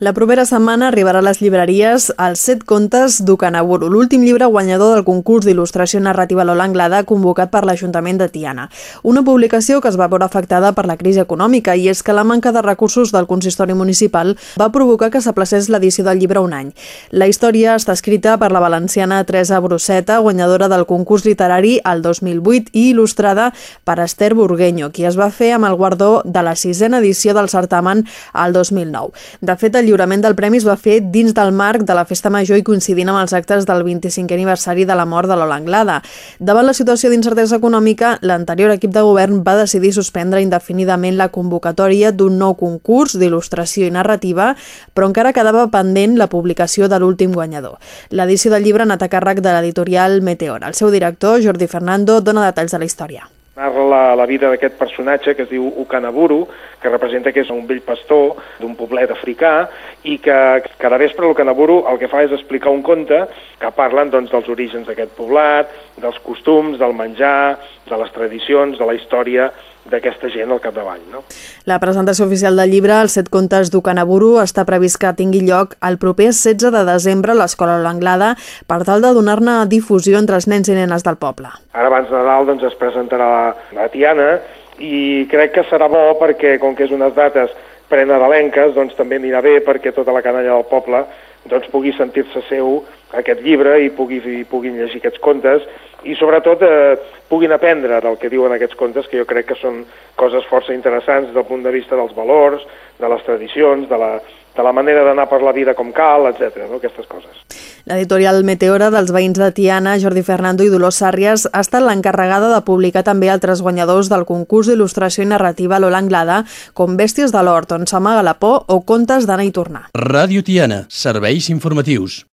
La propera setmana arribarà a les llibreries els set contes d'Ucanaburu, l'últim llibre guanyador del concurs d'il·lustració narrativa Lola Anglada convocat per l'Ajuntament de Tiana. Una publicació que es va veure afectada per la crisi econòmica i és que la manca de recursos del consistori municipal va provocar que s'aplacés l'edició del llibre un any. La història està escrita per la valenciana Teresa Bruseta, guanyadora del concurs literari al 2008 i il·lustrada per Esther Burgueño, qui es va fer amb el guardó de la sisena edició del certamen al 2009. De fet, el lliurament del premi es va fer dins del marc de la Festa Major i coincidint amb els actes del 25è aniversari de la mort de Lola Anglada. Davant la situació d'incertesa econòmica, l'anterior equip de govern va decidir suspendre indefinidament la convocatòria d'un nou concurs d'il·lustració i narrativa, però encara quedava pendent la publicació de l'últim guanyador. L'edició del llibre ha anat a càrrec de l'editorial Meteor. El seu director, Jordi Fernando, dona detalls de la història narra la, la vida d'aquest personatge que es diu Ukanaburu, que representa que és un vell pastor d'un poblet africà i que cada vespre l'Ukanaburu el que fa és explicar un conte que parlen doncs, dels orígens d'aquest poblat, dels costums, del menjar, de les tradicions, de la història d'aquesta gent al capdavall. No? La presentació oficial del llibre, els set contes d'Ucanaburu, està previst que tingui lloc el proper 16 de desembre a l'Escola L'Anglada per tal de donar-ne difusió entre els nens i nenes del poble. Ara abans de Nadal doncs, es presentarà la Tiana i crec que serà bo perquè, com que és unes dates prenadalenques, doncs també anirà bé perquè tota la canalla del poble doncs, pugui sentir-se seu aquest llibre i, pugui, i puguin llegir aquests contes i sobretot eh, puguin aprendre del que diuen aquests contes, que jo crec que són coses força interessants del punt de vista dels valors, de les tradicions, de la, de la manera d'anar per la vida com cal, etc. No? aquestes coses. L'editorial Meteora dels veïns de Tiana, Jordi Fernando i Dolors Sàrries, ha estat l'encarregada de publicar també altres guanyadors del concurs d'il·lustració i narrativa Lola Anglada, com Bèsties de l'Hort, on s'amaga la por o Contes d'anar i tornar. Ràdio Tiana, serveis informatius.